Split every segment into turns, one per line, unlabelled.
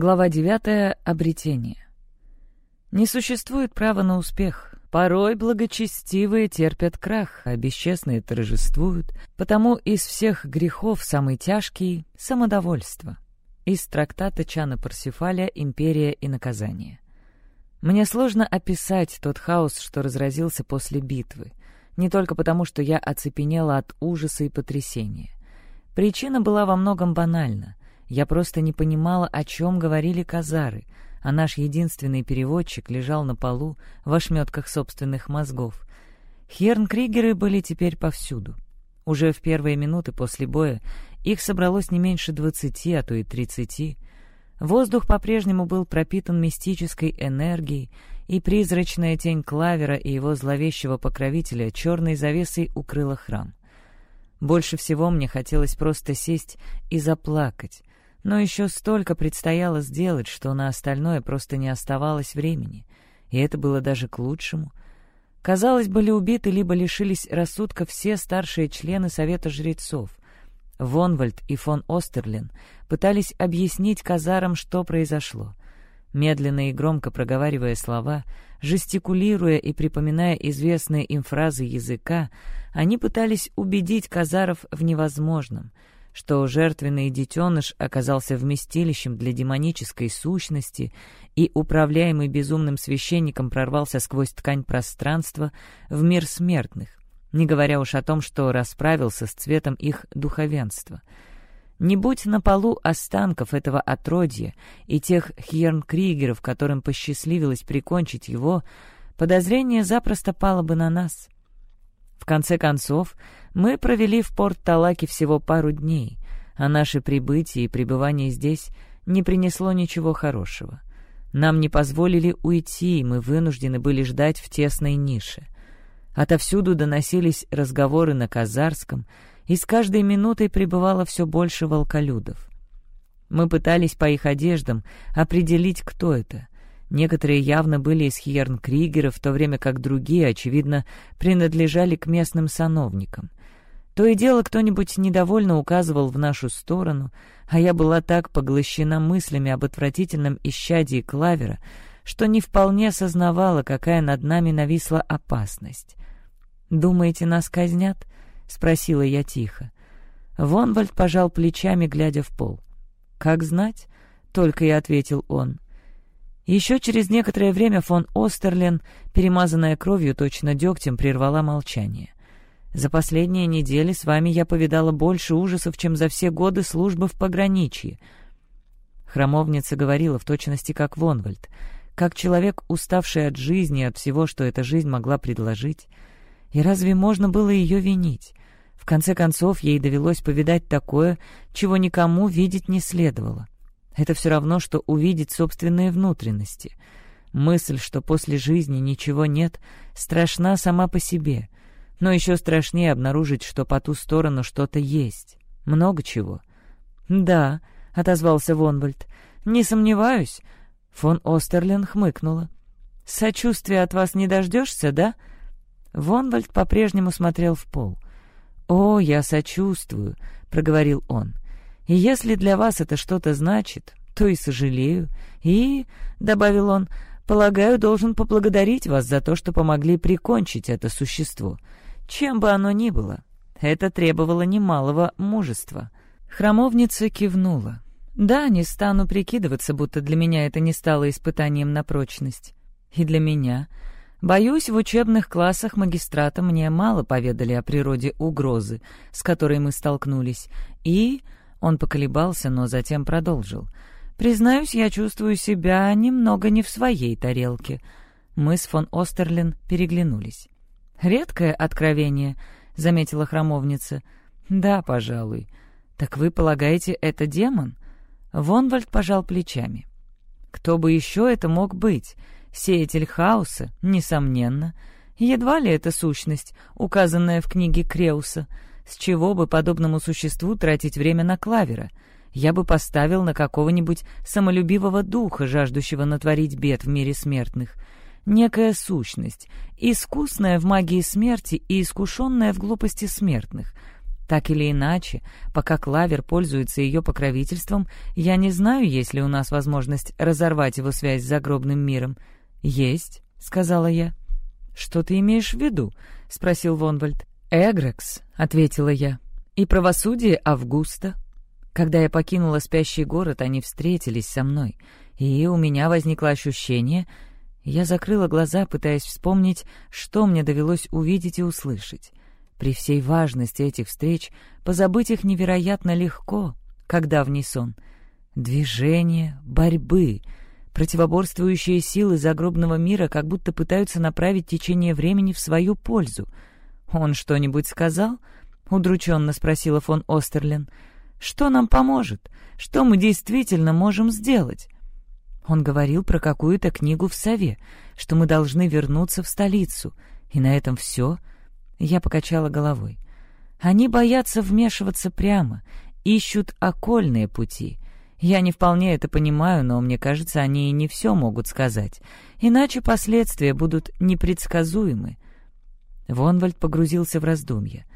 Глава 9. Обретение. Не существует права на успех. Порой благочестивые терпят крах, а бесчестные торжествуют. Потому из всех грехов самый тяжкий — самодовольство. Из трактата Чана Парсифаля «Империя и наказание». Мне сложно описать тот хаос, что разразился после битвы. Не только потому, что я оцепенела от ужаса и потрясения. Причина была во многом банальна. Я просто не понимала, о чем говорили казары, а наш единственный переводчик лежал на полу в ошметках собственных мозгов. Херн-кригеры были теперь повсюду. Уже в первые минуты после боя их собралось не меньше двадцати, а то и тридцати. Воздух по-прежнему был пропитан мистической энергией, и призрачная тень Клавера и его зловещего покровителя черной завесой укрыла храм. Больше всего мне хотелось просто сесть и заплакать, но еще столько предстояло сделать, что на остальное просто не оставалось времени. И это было даже к лучшему. Казалось, были убиты либо лишились рассудка все старшие члены Совета Жрецов. Вонвальд и фон Остерлин пытались объяснить казарам, что произошло. Медленно и громко проговаривая слова, жестикулируя и припоминая известные им фразы языка, они пытались убедить казаров в невозможном — что жертвенный детеныш оказался вместилищем для демонической сущности и, управляемый безумным священником, прорвался сквозь ткань пространства в мир смертных, не говоря уж о том, что расправился с цветом их духовенства. Не будь на полу останков этого отродья и тех хьернкригеров, которым посчастливилось прикончить его, подозрение запросто пало бы на нас — в конце концов, мы провели в порт Талаки всего пару дней, а наше прибытие и пребывание здесь не принесло ничего хорошего. Нам не позволили уйти, и мы вынуждены были ждать в тесной нише. Отовсюду доносились разговоры на казарском, и с каждой минутой прибывало все больше волколюдов. Мы пытались по их одеждам определить, кто это — Некоторые явно были из Хьерн-Кригера, в то время как другие, очевидно, принадлежали к местным сановникам. То и дело кто-нибудь недовольно указывал в нашу сторону, а я была так поглощена мыслями об отвратительном исчадии клавера, что не вполне осознавала, какая над нами нависла опасность. «Думаете, нас казнят?» — спросила я тихо. Вонвальд пожал плечами, глядя в пол. «Как знать?» — только и ответил он. Еще через некоторое время фон Остерлен, перемазанная кровью точно дегтем, прервала молчание. «За последние недели с вами я повидала больше ужасов, чем за все годы службы в пограничье». Храмовница говорила в точности как Вонвальд, как человек, уставший от жизни, от всего, что эта жизнь могла предложить. И разве можно было ее винить? В конце концов, ей довелось повидать такое, чего никому видеть не следовало. Это все равно, что увидеть собственные внутренности. Мысль, что после жизни ничего нет, страшна сама по себе. Но еще страшнее обнаружить, что по ту сторону что-то есть. Много чего. «Да», — отозвался Вонвальд, — «не сомневаюсь». Фон Остерлин хмыкнула. «Сочувствия от вас не дождешься, да?» Вонвальд по-прежнему смотрел в пол. «О, я сочувствую», — проговорил он. И если для вас это что-то значит, то и сожалею. И, — добавил он, — полагаю, должен поблагодарить вас за то, что помогли прикончить это существо. Чем бы оно ни было, это требовало немалого мужества. Храмовница кивнула. «Да, не стану прикидываться, будто для меня это не стало испытанием на прочность. И для меня. Боюсь, в учебных классах магистрата мне мало поведали о природе угрозы, с которой мы столкнулись, и он поколебался, но затем продолжил. «Признаюсь, я чувствую себя немного не в своей тарелке». Мы с фон Остерлин переглянулись. «Редкое откровение», — заметила храмовница. «Да, пожалуй. Так вы полагаете, это демон?» Вонвальд пожал плечами. «Кто бы еще это мог быть? Сеятель хаоса, несомненно. Едва ли это сущность, указанная в книге Креуса». С чего бы подобному существу тратить время на клавера? Я бы поставил на какого-нибудь самолюбивого духа, жаждущего натворить бед в мире смертных. Некая сущность, искусная в магии смерти и искушенная в глупости смертных. Так или иначе, пока Клавер пользуется ее покровительством, я не знаю, есть ли у нас возможность разорвать его связь с загробным миром. «Есть», — сказала я. «Что ты имеешь в виду?» — спросил Вонвальд. «Эгрекс», — ответила я. «И правосудие Августа». Когда я покинула спящий город, они встретились со мной, и у меня возникло ощущение... Я закрыла глаза, пытаясь вспомнить, что мне довелось увидеть и услышать. При всей важности этих встреч позабыть их невероятно легко, когда в сон. Движение, борьбы, противоборствующие силы загробного мира как будто пытаются направить течение времени в свою пользу. «Он что-нибудь сказал?» — удрученно спросила фон Остерлин. «Что нам поможет? Что мы действительно можем сделать?» Он говорил про какую-то книгу в Сове, что мы должны вернуться в столицу. И на этом все — я покачала головой. Они боятся вмешиваться прямо, ищут окольные пути. Я не вполне это понимаю, но мне кажется, они и не все могут сказать. Иначе последствия будут непредсказуемы. Вонвальд погрузился в раздумья.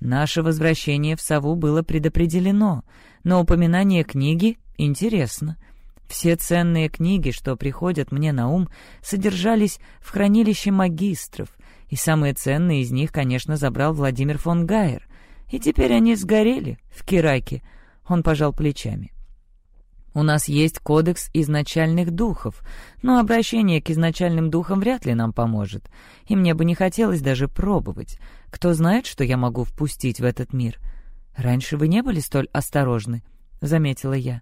Наше возвращение в сову было предопределено, но упоминание книги интересно. Все ценные книги, что приходят мне на ум, содержались в хранилище магистров, и самые ценные из них, конечно, забрал Владимир фон Гайер. И теперь они сгорели в Кираке. Он пожал плечами. У нас есть кодекс изначальных духов, но обращение к изначальным духам вряд ли нам поможет. И мне бы не хотелось даже пробовать. Кто знает, что я могу впустить в этот мир? Раньше вы не были столь осторожны, — заметила я.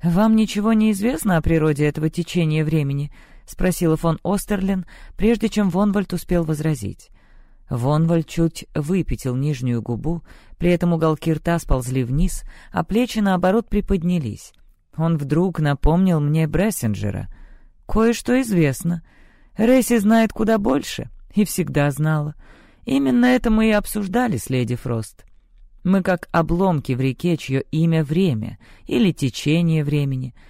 Вам ничего не известно о природе этого течения времени? — спросила фон Остерлин, прежде чем Вонвальд успел возразить. Вонвальд чуть выпятил нижнюю губу, при этом уголки рта сползли вниз, а плечи, наоборот, приподнялись. Он вдруг напомнил мне Брессенджера. «Кое-что известно. Ресси знает куда больше, и всегда знала. Именно это мы и обсуждали с леди Фрост. Мы как обломки в реке, чье имя — время, или течение времени —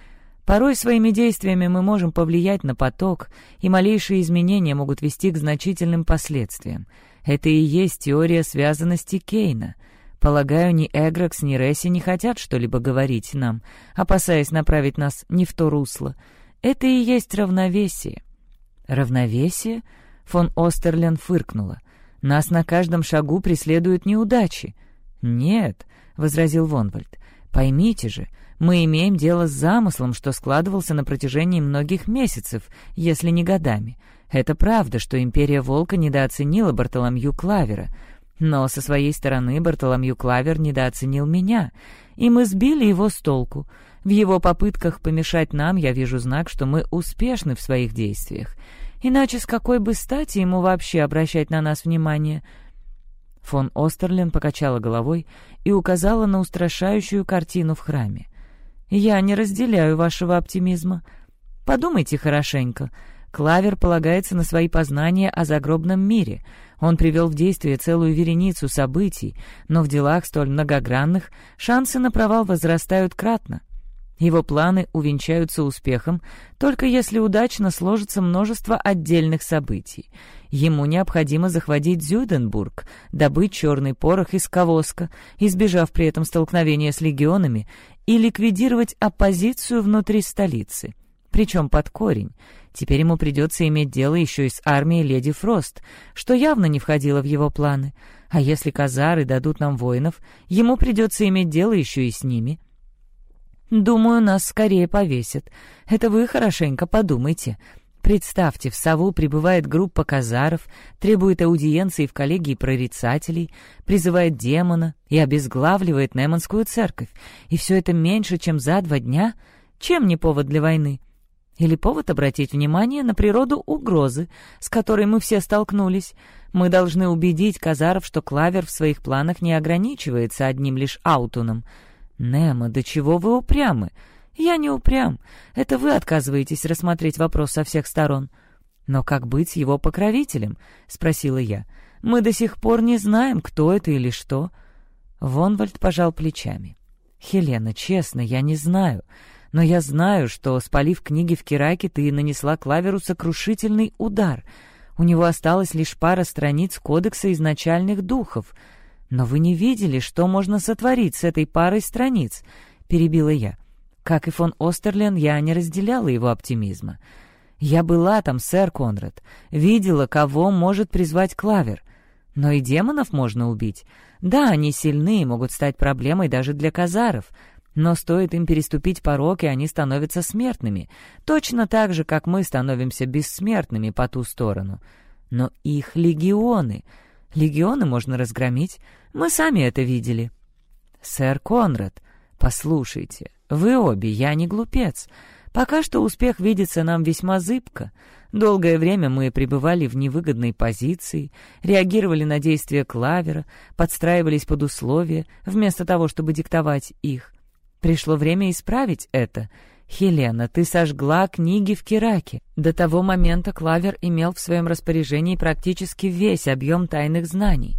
Порой своими действиями мы можем повлиять на поток, и малейшие изменения могут вести к значительным последствиям. Это и есть теория связанности Кейна. Полагаю, ни Эгрокс, ни Ресси не хотят что-либо говорить нам, опасаясь направить нас не в то русло. Это и есть равновесие. Равновесие? Фон Остерлен фыркнула. Нас на каждом шагу преследуют неудачи. «Нет», — возразил Вонвальд, — «поймите же, мы имеем дело с замыслом, что складывался на протяжении многих месяцев, если не годами. Это правда, что Империя Волка недооценила Бартоломью Клавера. Но со своей стороны Бартоломью Клавер недооценил меня, и мы сбили его с толку. В его попытках помешать нам я вижу знак, что мы успешны в своих действиях. Иначе с какой бы стати ему вообще обращать на нас внимание?» Фон Остерлин покачала головой и указала на устрашающую картину в храме. «Я не разделяю вашего оптимизма. Подумайте хорошенько. Клавер полагается на свои познания о загробном мире. Он привел в действие целую вереницу событий, но в делах столь многогранных шансы на провал возрастают кратно. Его планы увенчаются успехом, только если удачно сложится множество отдельных событий. Ему необходимо захватить Зюденбург, добыть черный порох из Ковоска, избежав при этом столкновения с легионами, и ликвидировать оппозицию внутри столицы. Причем под корень. Теперь ему придется иметь дело еще и с армией леди Фрост, что явно не входило в его планы. А если казары дадут нам воинов, ему придется иметь дело еще и с ними. Думаю, нас скорее повесят. Это вы хорошенько подумайте. Представьте, в Сову прибывает группа казаров, требует аудиенции в коллегии прорицателей, призывает демона и обезглавливает Неманскую церковь. И все это меньше, чем за два дня? Чем не повод для войны? Или повод обратить внимание на природу угрозы, с которой мы все столкнулись? Мы должны убедить казаров, что Клавер в своих планах не ограничивается одним лишь аутуном. «Немо, до чего вы упрямы?» «Я не упрям. Это вы отказываетесь рассмотреть вопрос со всех сторон». «Но как быть с его покровителем?» — спросила я. «Мы до сих пор не знаем, кто это или что». Вонвальд пожал плечами. «Хелена, честно, я не знаю. Но я знаю, что, спалив книги в Кираке, ты нанесла Клаверу сокрушительный удар. У него осталась лишь пара страниц Кодекса изначальных духов. «Но вы не видели, что можно сотворить с этой парой страниц?» — перебила я. Как и фон Остерлен, я не разделяла его оптимизма. «Я была там, сэр Конрад, видела, кого может призвать Клавер. Но и демонов можно убить. Да, они сильны и могут стать проблемой даже для казаров, но стоит им переступить порог, и они становятся смертными, точно так же, как мы становимся бессмертными по ту сторону. Но их легионы. Легионы можно разгромить. Мы сами это видели. Сэр Конрад, послушайте, вы обе, я не глупец. Пока что успех видится нам весьма зыбко. Долгое время мы пребывали в невыгодной позиции, реагировали на действия клавера, подстраивались под условия, вместо того, чтобы диктовать их. Пришло время исправить это. Хелена, ты сожгла книги в Кираке. До того момента Клавер имел в своем распоряжении практически весь объем тайных знаний.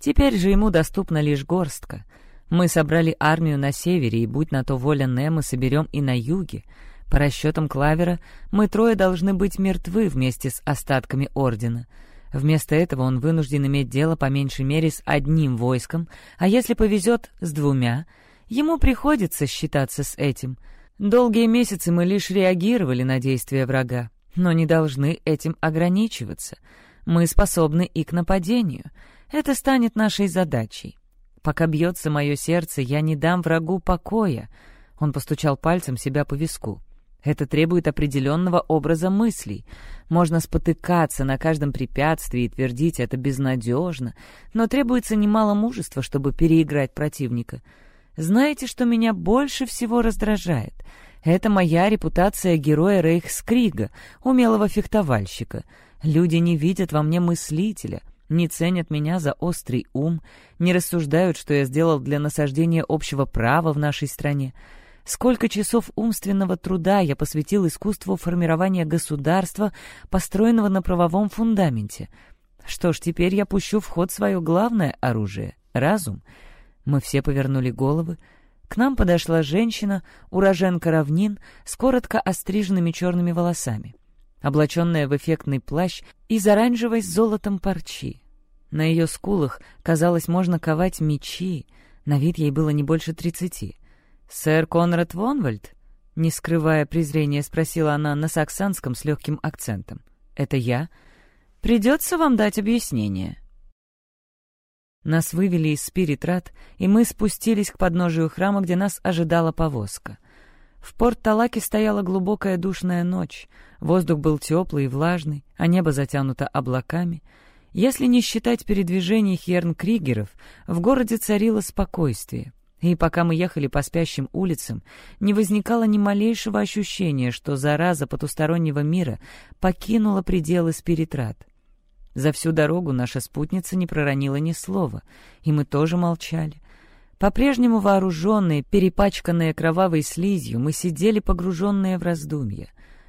Теперь же ему доступна лишь горстка. Мы собрали армию на севере, и, будь на то воля Немо, соберем и на юге. По расчетам Клавера, мы трое должны быть мертвы вместе с остатками Ордена. Вместо этого он вынужден иметь дело по меньшей мере с одним войском, а если повезет, с двумя — Ему приходится считаться с этим. Долгие месяцы мы лишь реагировали на действия врага, но не должны этим ограничиваться. Мы способны и к нападению. Это станет нашей задачей. Пока бьется мое сердце, я не дам врагу покоя. Он постучал пальцем себя по виску. Это требует определенного образа мыслей. Можно спотыкаться на каждом препятствии и твердить это безнадежно, но требуется немало мужества, чтобы переиграть противника — знаете, что меня больше всего раздражает? Это моя репутация героя Рейхскрига, умелого фехтовальщика. Люди не видят во мне мыслителя, не ценят меня за острый ум, не рассуждают, что я сделал для насаждения общего права в нашей стране. Сколько часов умственного труда я посвятил искусству формирования государства, построенного на правовом фундаменте. Что ж, теперь я пущу в ход свое главное оружие — разум — мы все повернули головы. К нам подошла женщина, уроженка равнин, с коротко остриженными черными волосами, облаченная в эффектный плащ из оранжевой с золотом парчи. На ее скулах, казалось, можно ковать мечи, на вид ей было не больше тридцати. «Сэр Конрад Вонвальд?» Не скрывая презрения, спросила она на саксанском с легким акцентом. «Это я?» «Придется вам дать объяснение». Нас вывели из Спиритрат, и мы спустились к подножию храма, где нас ожидала повозка. В Порт-Талаке стояла глубокая душная ночь, воздух был теплый и влажный, а небо затянуто облаками. Если не считать передвижений херн-кригеров, в городе царило спокойствие. И пока мы ехали по спящим улицам, не возникало ни малейшего ощущения, что зараза потустороннего мира покинула пределы Спиритрат. За всю дорогу наша спутница не проронила ни слова, и мы тоже молчали. По-прежнему вооруженные, перепачканные кровавой слизью, мы сидели погруженные в раздумья.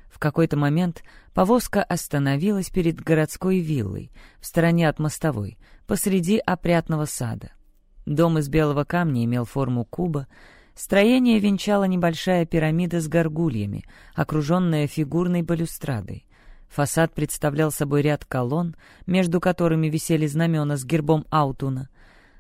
В какой-то момент повозка остановилась перед городской виллой, в стороне от мостовой, посреди опрятного сада. Дом из белого камня имел форму куба, строение венчала небольшая пирамида с горгульями, окруженная фигурной балюстрадой. Фасад представлял собой ряд колонн, между которыми висели знамена с гербом Аутуна.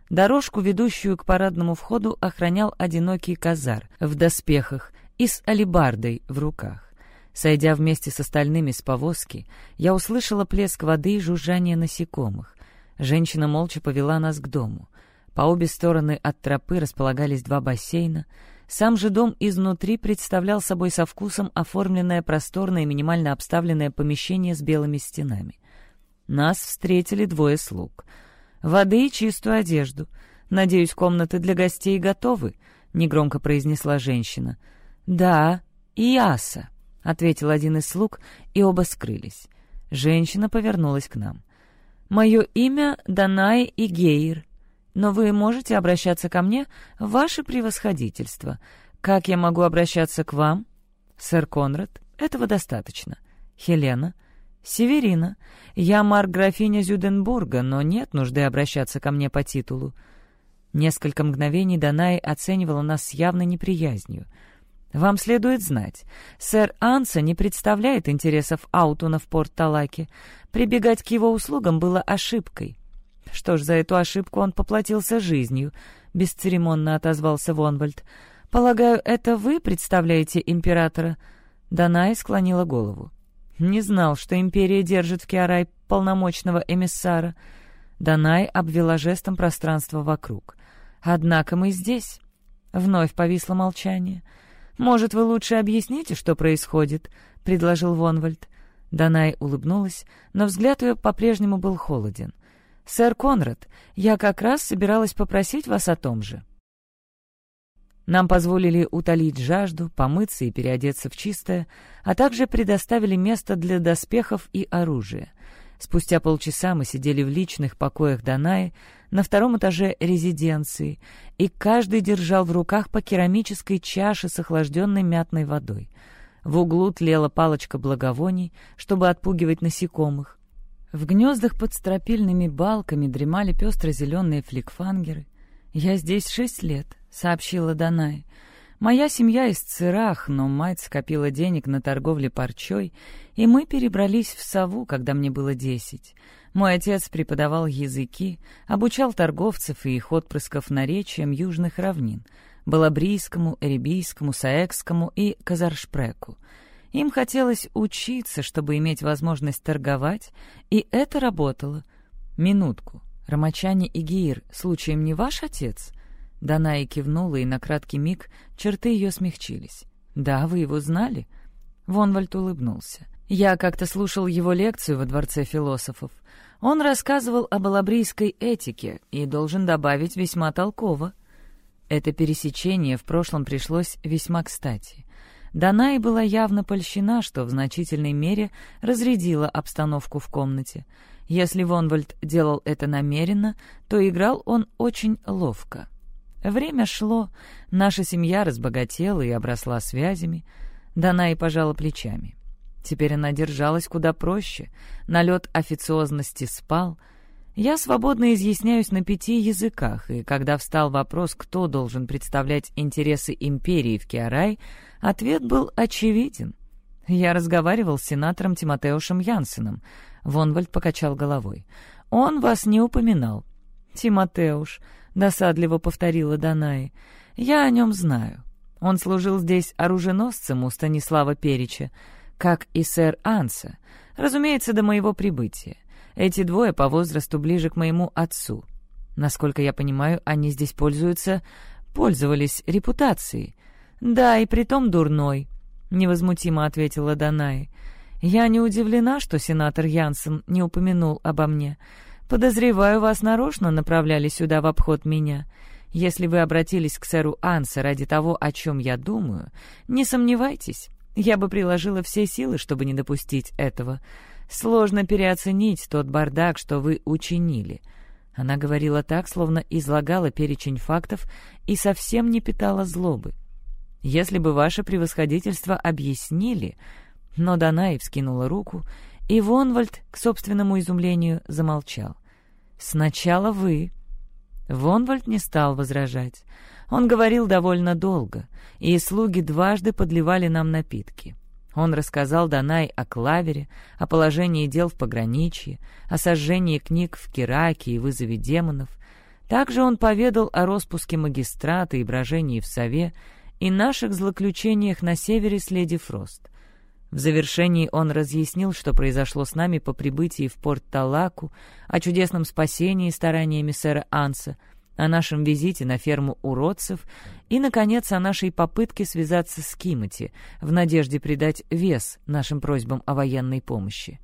Дорожку, ведущую к парадному входу, охранял одинокий казар в доспехах и с алибардой в руках. Сойдя вместе с остальными с повозки, я услышала плеск воды и жужжание насекомых. Женщина молча повела нас к дому. По обе стороны от тропы располагались два бассейна — сам же дом изнутри представлял собой со вкусом оформленное просторное минимально обставленное помещение с белыми стенами. Нас встретили двое слуг. «Воды и чистую одежду. Надеюсь, комнаты для гостей готовы», — негромко произнесла женщина. «Да, и аса», — ответил один из слуг, и оба скрылись. Женщина повернулась к нам. «Мое имя Данай Игейр но вы можете обращаться ко мне, ваше превосходительство. Как я могу обращаться к вам? Сэр Конрад, этого достаточно. Хелена, Северина, я марк-графиня Зюденбурга, но нет нужды обращаться ко мне по титулу. Несколько мгновений Данай оценивала нас с явной неприязнью. «Вам следует знать, сэр Анса не представляет интересов Аутуна в Порт-Талаке. Прибегать к его услугам было ошибкой». Что ж, за эту ошибку он поплатился жизнью», — бесцеремонно отозвался Вонвальд. «Полагаю, это вы представляете императора?» Данай склонила голову. «Не знал, что империя держит в Киарай полномочного эмиссара». Данай обвела жестом пространство вокруг. «Однако мы здесь». Вновь повисло молчание. «Может, вы лучше объясните, что происходит?» — предложил Вонвальд. Данай улыбнулась, но взгляд ее по-прежнему был холоден. «Сэр Конрад, я как раз собиралась попросить вас о том же». Нам позволили утолить жажду, помыться и переодеться в чистое, а также предоставили место для доспехов и оружия. Спустя полчаса мы сидели в личных покоях Данаи на втором этаже резиденции, и каждый держал в руках по керамической чаше с охлажденной мятной водой. В углу тлела палочка благовоний, чтобы отпугивать насекомых. В гнездах под стропильными балками дремали пестро-зеленые фликфангеры. «Я здесь шесть лет», — сообщила Данай. «Моя семья из Цирах, но мать скопила денег на торговле парчой, и мы перебрались в Саву, когда мне было десять. Мой отец преподавал языки, обучал торговцев и их отпрысков наречиям южных равнин — Балабрийскому, Эребийскому, Саэкскому и Казаршпреку. Им хотелось учиться, чтобы иметь возможность торговать, и это работало. Минутку. Ромачане и Гиир, случаем не ваш отец? Данаи кивнула, и на краткий миг черты ее смягчились. «Да, вы его знали?» Вонвальд улыбнулся. «Я как-то слушал его лекцию во Дворце философов. Он рассказывал об алабрийской этике и должен добавить весьма толково. Это пересечение в прошлом пришлось весьма кстати. Данай была явно польщена, что в значительной мере разрядила обстановку в комнате. Если Вонвальд делал это намеренно, то играл он очень ловко. Время шло, наша семья разбогатела и обросла связями. Данай пожала плечами. Теперь она держалась куда проще, налет официозности спал — я свободно изъясняюсь на пяти языках, и когда встал вопрос, кто должен представлять интересы империи в Киарай, ответ был очевиден. Я разговаривал с сенатором Тимотеушем Янсеном. Вонвальд покачал головой. «Он вас не упоминал». «Тимотеуш», — досадливо повторила Данаи, — «я о нем знаю. Он служил здесь оруженосцем у Станислава Перича, как и сэр Анса, разумеется, до моего прибытия. Эти двое по возрасту ближе к моему отцу. Насколько я понимаю, они здесь пользуются... пользовались репутацией. Да, и притом дурной, — невозмутимо ответила Данай. Я не удивлена, что сенатор Янсен не упомянул обо мне. Подозреваю, вас нарочно направляли сюда в обход меня. Если вы обратились к сэру Ансе ради того, о чем я думаю, не сомневайтесь, я бы приложила все силы, чтобы не допустить этого. Сложно переоценить тот бардак, что вы учинили». Она говорила так, словно излагала перечень фактов и совсем не питала злобы. «Если бы ваше превосходительство объяснили...» Но Данаев скинула руку, и Вонвальд, к собственному изумлению, замолчал. «Сначала вы...» Вонвальд не стал возражать. Он говорил довольно долго, и слуги дважды подливали нам напитки. Он рассказал Данай о клавере, о положении дел в пограничье, о сожжении книг в Кераке и вызове демонов. Также он поведал о распуске магистрата и брожении в Сове и наших злоключениях на севере с Леди Фрост. В завершении он разъяснил, что произошло с нами по прибытии в порт Талаку, о чудесном спасении стараниями сэра Анса — о нашем визите на ферму уродцев и, наконец, о нашей попытке связаться с Кимати в надежде придать вес нашим просьбам о военной помощи.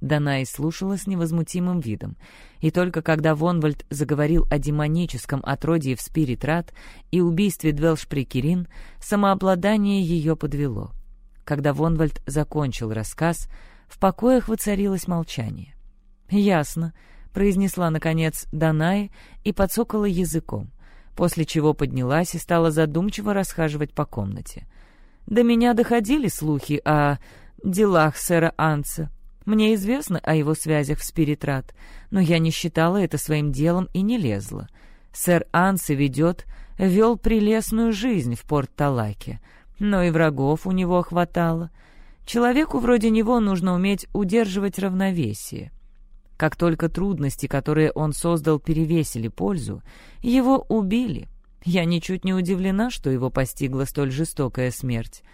Данай слушала с невозмутимым видом, и только когда Вонвальд заговорил о демоническом отродье в Спиритрат и убийстве Двелшприкерин, самообладание ее подвело. Когда Вонвальд закончил рассказ, в покоях воцарилось молчание. «Ясно», произнесла, наконец, Данай и подсокала языком, после чего поднялась и стала задумчиво расхаживать по комнате. До меня доходили слухи о делах сэра Анца. Мне известно о его связях в Спиритрат, но я не считала это своим делом и не лезла. Сэр Анце ведет, вел прелестную жизнь в Порт-Талаке, но и врагов у него хватало. Человеку вроде него нужно уметь удерживать равновесие. Как только трудности, которые он создал, перевесили пользу, его убили. Я ничуть не удивлена, что его постигла столь жестокая смерть.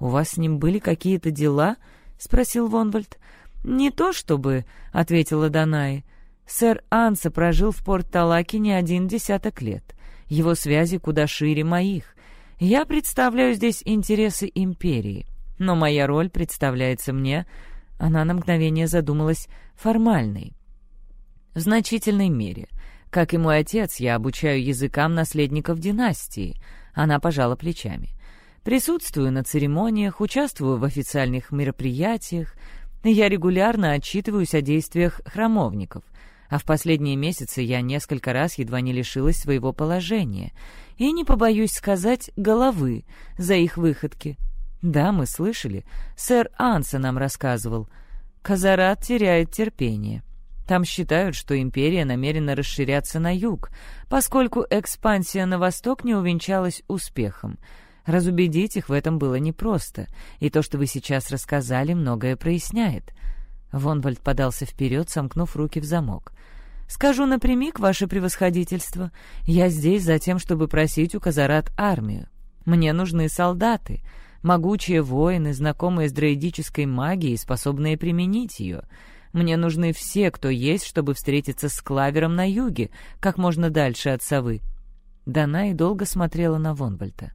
«У вас с ним были какие-то дела?» — спросил Вонвальд. «Не то чтобы», — ответила Данай. «Сэр Анса прожил в Порт-Талаке не один десяток лет. Его связи куда шире моих. Я представляю здесь интересы империи, но моя роль представляется мне...» Она на мгновение задумалась формальной. «В значительной мере. Как и мой отец, я обучаю языкам наследников династии». Она пожала плечами. Присутствую на церемониях, участвую в официальных мероприятиях. Я регулярно отчитываюсь о действиях храмовников. А в последние месяцы я несколько раз едва не лишилась своего положения. И не побоюсь сказать головы за их выходки. Да, мы слышали. Сэр Анса нам рассказывал. Казарат теряет терпение. Там считают, что империя намерена расширяться на юг, поскольку экспансия на восток не увенчалась успехом — Разубедить их в этом было непросто, и то, что вы сейчас рассказали, многое проясняет. Вонвальд подался вперед, сомкнув руки в замок. «Скажу напрямик, ваше превосходительство, я здесь за тем, чтобы просить у Казарат армию. Мне нужны солдаты, могучие воины, знакомые с дроидической магией, способные применить ее. Мне нужны все, кто есть, чтобы встретиться с Клавером на юге, как можно дальше от совы». Дана и долго смотрела на Вонвальта.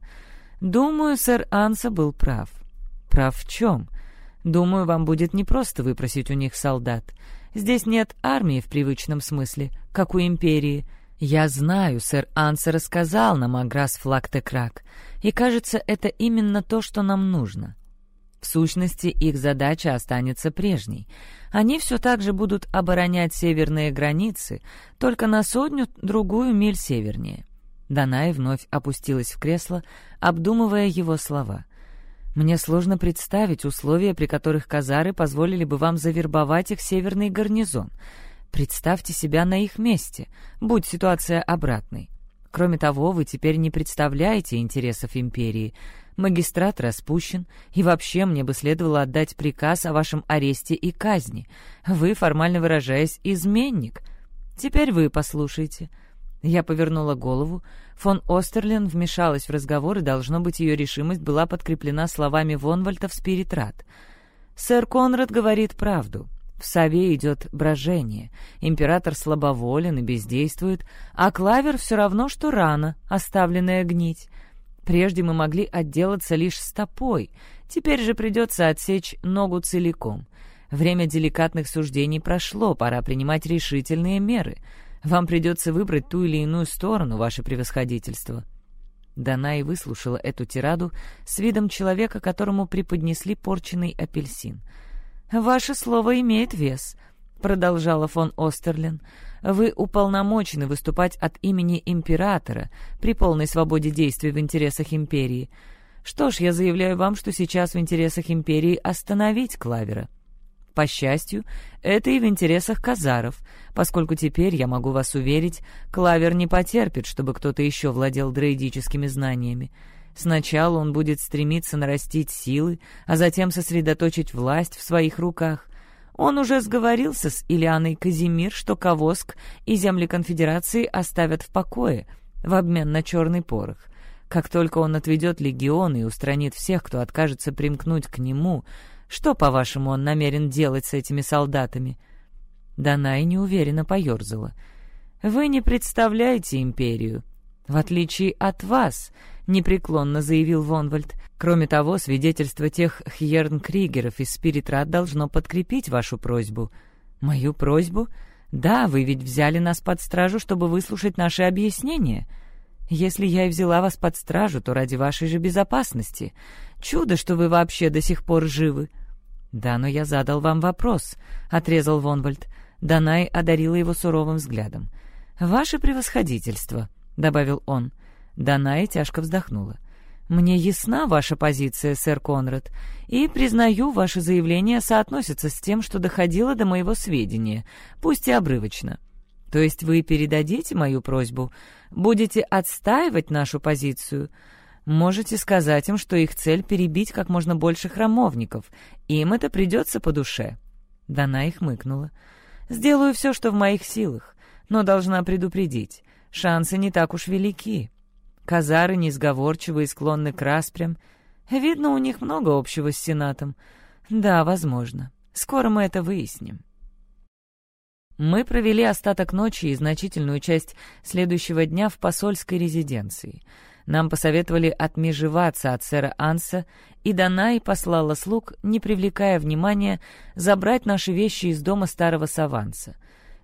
Думаю, сэр Анса был прав. Прав в чем? Думаю, вам будет непросто выпросить у них солдат. Здесь нет армии в привычном смысле, как у империи. Я знаю, сэр Анса рассказал нам о Грасфлактекрак, и кажется, это именно то, что нам нужно. В сущности, их задача останется прежней. Они все так же будут оборонять северные границы, только на сотню-другую миль севернее. Данай вновь опустилась в кресло, обдумывая его слова. «Мне сложно представить условия, при которых казары позволили бы вам завербовать их северный гарнизон. Представьте себя на их месте, будь ситуация обратной. Кроме того, вы теперь не представляете интересов империи. Магистрат распущен, и вообще мне бы следовало отдать приказ о вашем аресте и казни. Вы, формально выражаясь, изменник. Теперь вы послушайте». Я повернула голову. Фон Остерлин вмешалась в разговор, и, должно быть, ее решимость была подкреплена словами Вонвальта в спиритрат. «Сэр Конрад говорит правду. В Сове идет брожение. Император слабоволен и бездействует, а Клавер все равно, что рана, оставленная гнить. Прежде мы могли отделаться лишь стопой, теперь же придется отсечь ногу целиком. Время деликатных суждений прошло, пора принимать решительные меры». Вам придется выбрать ту или иную сторону, ваше превосходительство». Данай выслушала эту тираду с видом человека, которому преподнесли порченный апельсин. «Ваше слово имеет вес», — продолжала фон Остерлин. «Вы уполномочены выступать от имени императора при полной свободе действий в интересах империи. Что ж, я заявляю вам, что сейчас в интересах империи остановить Клавера. По счастью, это и в интересах казаров, поскольку теперь, я могу вас уверить, Клавер не потерпит, чтобы кто-то еще владел дроидическими знаниями. Сначала он будет стремиться нарастить силы, а затем сосредоточить власть в своих руках. Он уже сговорился с Ильяной Казимир, что Ковоск и земли конфедерации оставят в покое в обмен на черный порох. Как только он отведет легион и устранит всех, кто откажется примкнуть к нему — что, по-вашему, он намерен делать с этими солдатами?» Данай неуверенно поерзала. «Вы не представляете империю. В отличие от вас», — непреклонно заявил Вонвальд. «Кроме того, свидетельство тех Хьерн-Кригеров из Спиритрат должно подкрепить вашу просьбу». «Мою просьбу? Да, вы ведь взяли нас под стражу, чтобы выслушать наши объяснения». Если я и взяла вас под стражу, то ради вашей же безопасности. Чудо, что вы вообще до сих пор живы». «Да, но я задал вам вопрос», — отрезал Вонвальд. Данай одарила его суровым взглядом. «Ваше превосходительство», — добавил он. Данай тяжко вздохнула. «Мне ясна ваша позиция, сэр Конрад, и, признаю, ваше заявление соотносится с тем, что доходило до моего сведения, пусть и обрывочно. То есть вы передадите мою просьбу, будете отстаивать нашу позицию, можете сказать им, что их цель — перебить как можно больше храмовников, им это придется по душе». Дана их мыкнула. Сделаю все, что в моих силах, но должна предупредить, шансы не так уж велики. Казары несговорчивы и склонны к распрям. Видно, у них много общего с Сенатом. Да, возможно. Скоро мы это выясним. Мы провели остаток ночи и значительную часть следующего дня в посольской резиденции. Нам посоветовали отмежеваться от сэра Анса, и Данай послала слуг, не привлекая внимания, забрать наши вещи из дома старого Саванса.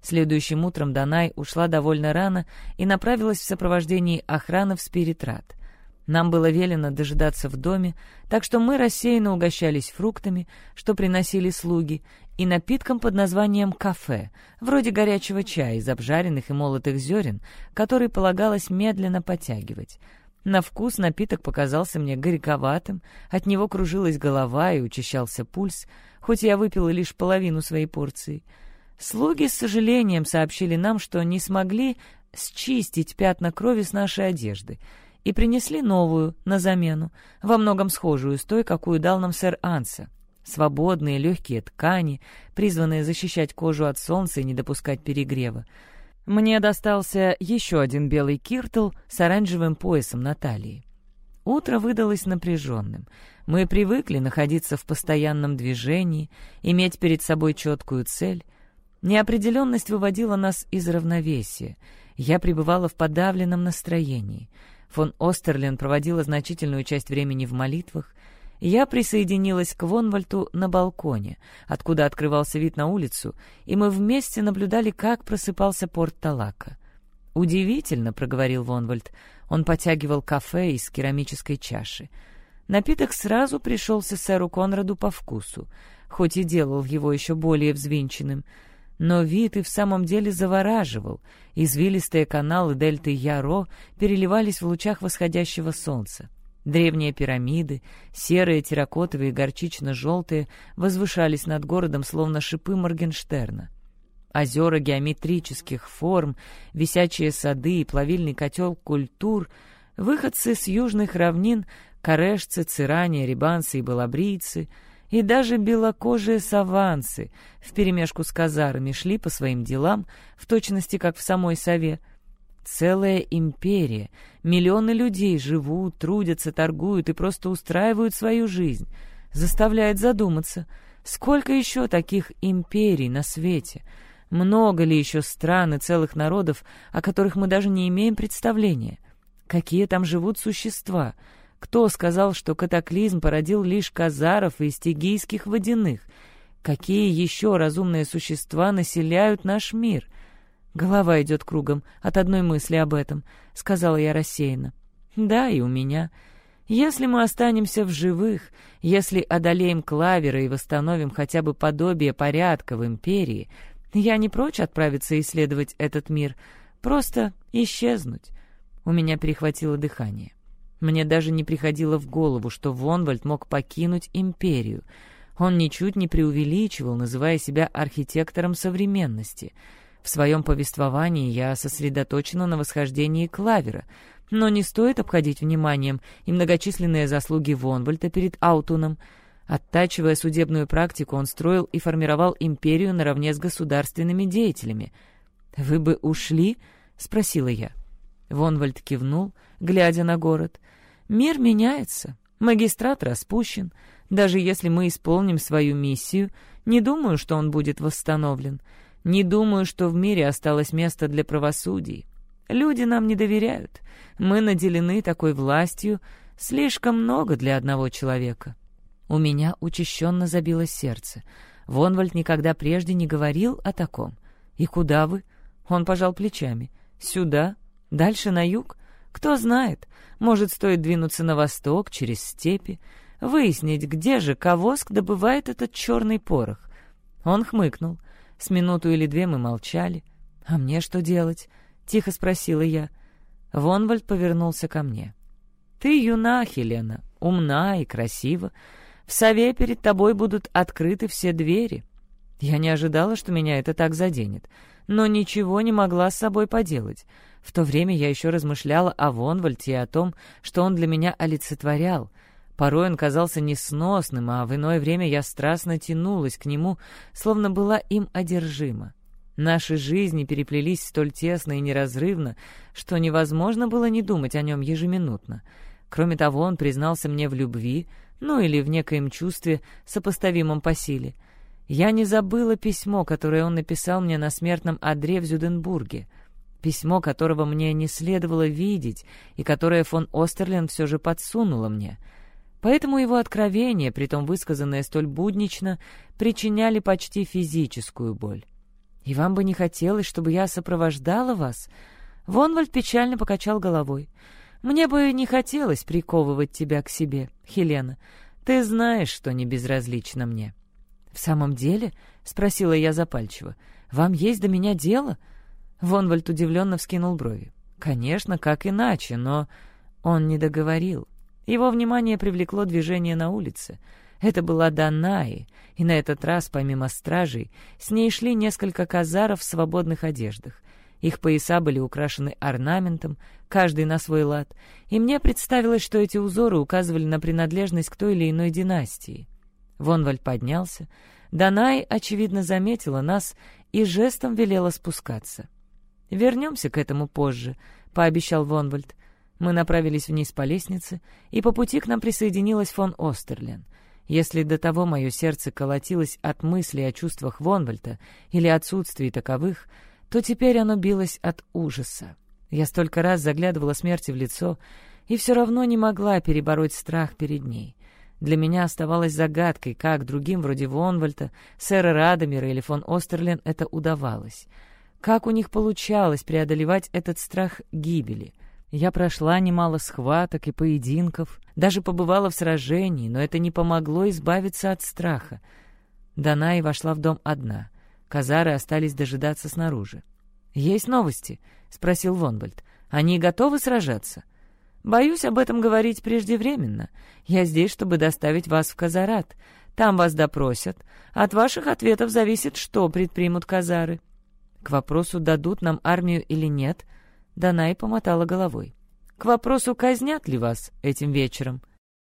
Следующим утром Данай ушла довольно рано и направилась в сопровождении охраны в Спиритрат — нам было велено дожидаться в доме, так что мы рассеянно угощались фруктами, что приносили слуги, и напитком под названием «кафе», вроде горячего чая из обжаренных и молотых зерен, который полагалось медленно подтягивать. На вкус напиток показался мне горьковатым, от него кружилась голова и учащался пульс, хоть я выпила лишь половину своей порции. Слуги с сожалением сообщили нам, что не смогли счистить пятна крови с нашей одежды — и принесли новую, на замену, во многом схожую с той, какую дал нам сэр Анса. Свободные легкие ткани, призванные защищать кожу от солнца и не допускать перегрева. Мне достался еще один белый киртл с оранжевым поясом на талии. Утро выдалось напряженным. Мы привыкли находиться в постоянном движении, иметь перед собой четкую цель. Неопределенность выводила нас из равновесия. Я пребывала в подавленном настроении — Фон Остерлин проводила значительную часть времени в молитвах. Я присоединилась к Вонвальту на балконе, откуда открывался вид на улицу, и мы вместе наблюдали, как просыпался порт Талака. «Удивительно», — проговорил Вонвальд. Он потягивал кафе из керамической чаши. Напиток сразу пришелся сэру Конраду по вкусу, хоть и делал его еще более взвинченным — но вид и в самом деле завораживал. Извилистые каналы дельты Яро переливались в лучах восходящего солнца. Древние пирамиды, серые, терракотовые и горчично-желтые, возвышались над городом, словно шипы Моргенштерна. Озера геометрических форм, висячие сады и плавильный котел культур, выходцы с южных равнин, корешцы, циране, рибанцы и балабрийцы — и даже белокожие саванцы вперемешку с казарами шли по своим делам, в точности как в самой сове. Целая империя, миллионы людей живут, трудятся, торгуют и просто устраивают свою жизнь. Заставляет задуматься, сколько еще таких империй на свете, много ли еще стран и целых народов, о которых мы даже не имеем представления. Какие там живут существа — кто сказал, что катаклизм породил лишь казаров и стигийских водяных? Какие еще разумные существа населяют наш мир? Голова идет кругом от одной мысли об этом, — сказала я рассеянно. Да, и у меня. Если мы останемся в живых, если одолеем клавера и восстановим хотя бы подобие порядка в империи, я не прочь отправиться исследовать этот мир, просто исчезнуть. У меня перехватило дыхание. Мне даже не приходило в голову, что Вонвальд мог покинуть империю. Он ничуть не преувеличивал, называя себя архитектором современности. В своем повествовании я сосредоточена на восхождении Клавера, но не стоит обходить вниманием и многочисленные заслуги Вонвальда перед Аутуном. Оттачивая судебную практику, он строил и формировал империю наравне с государственными деятелями. «Вы бы ушли?» — спросила я. Вонвальд кивнул, глядя на город — Мир меняется, магистрат распущен. Даже если мы исполним свою миссию, не думаю, что он будет восстановлен. Не думаю, что в мире осталось место для правосудий. Люди нам не доверяют. Мы наделены такой властью, слишком много для одного человека. У меня учащенно забилось сердце. Вонвальд никогда прежде не говорил о таком. «И куда вы?» Он пожал плечами. «Сюда? Дальше на юг? Кто знает, может, стоит двинуться на восток, через степи, выяснить, где же Ковоск добывает этот черный порох. Он хмыкнул. С минуту или две мы молчали. «А мне что делать?» — тихо спросила я. Вонвальд повернулся ко мне. «Ты юна, Хелена, умна и красива. В сове перед тобой будут открыты все двери». Я не ожидала, что меня это так заденет, но ничего не могла с собой поделать — в то время я еще размышляла о Вонвальте и о том, что он для меня олицетворял. Порой он казался несносным, а в иное время я страстно тянулась к нему, словно была им одержима. Наши жизни переплелись столь тесно и неразрывно, что невозможно было не думать о нем ежеминутно. Кроме того, он признался мне в любви, ну или в некоем чувстве, сопоставимом по силе. Я не забыла письмо, которое он написал мне на смертном одре в Зюденбурге. Письмо, которого мне не следовало видеть, и которое фон Остерленд все же подсунула мне. Поэтому его откровения, притом высказанные столь буднично, причиняли почти физическую боль. «И вам бы не хотелось, чтобы я сопровождала вас?» Вонвальд печально покачал головой. «Мне бы не хотелось приковывать тебя к себе, Хелена. Ты знаешь, что не безразлично мне». «В самом деле?» — спросила я запальчиво. «Вам есть до меня дело?» Вонвальд удивленно вскинул брови. «Конечно, как иначе, но...» Он не договорил. Его внимание привлекло движение на улице. Это была Данаи, и на этот раз, помимо стражей, с ней шли несколько казаров в свободных одеждах. Их пояса были украшены орнаментом, каждый на свой лад, и мне представилось, что эти узоры указывали на принадлежность к той или иной династии. Вонвальд поднялся. Данай, очевидно, заметила нас и жестом велела спускаться. «Вернемся к этому позже», — пообещал Вонвальд. Мы направились вниз по лестнице, и по пути к нам присоединилась фон Остерлен. Если до того мое сердце колотилось от мысли о чувствах Вонвальта или отсутствии таковых, то теперь оно билось от ужаса. Я столько раз заглядывала смерти в лицо и все равно не могла перебороть страх перед ней. Для меня оставалось загадкой, как другим, вроде Вонвальта, сэра Радомира или фон Остерлен, это удавалось. Как у них получалось преодолевать этот страх гибели — я прошла немало схваток и поединков, даже побывала в сражении, но это не помогло избавиться от страха. Данаи вошла в дом одна. Казары остались дожидаться снаружи. «Есть новости?» — спросил Вонвальд. «Они готовы сражаться?» «Боюсь об этом говорить преждевременно. Я здесь, чтобы доставить вас в Казарат. Там вас допросят. От ваших ответов зависит, что предпримут Казары. К вопросу, дадут нам армию или нет — Данай помотала головой. «К вопросу, казнят ли вас этим вечером?»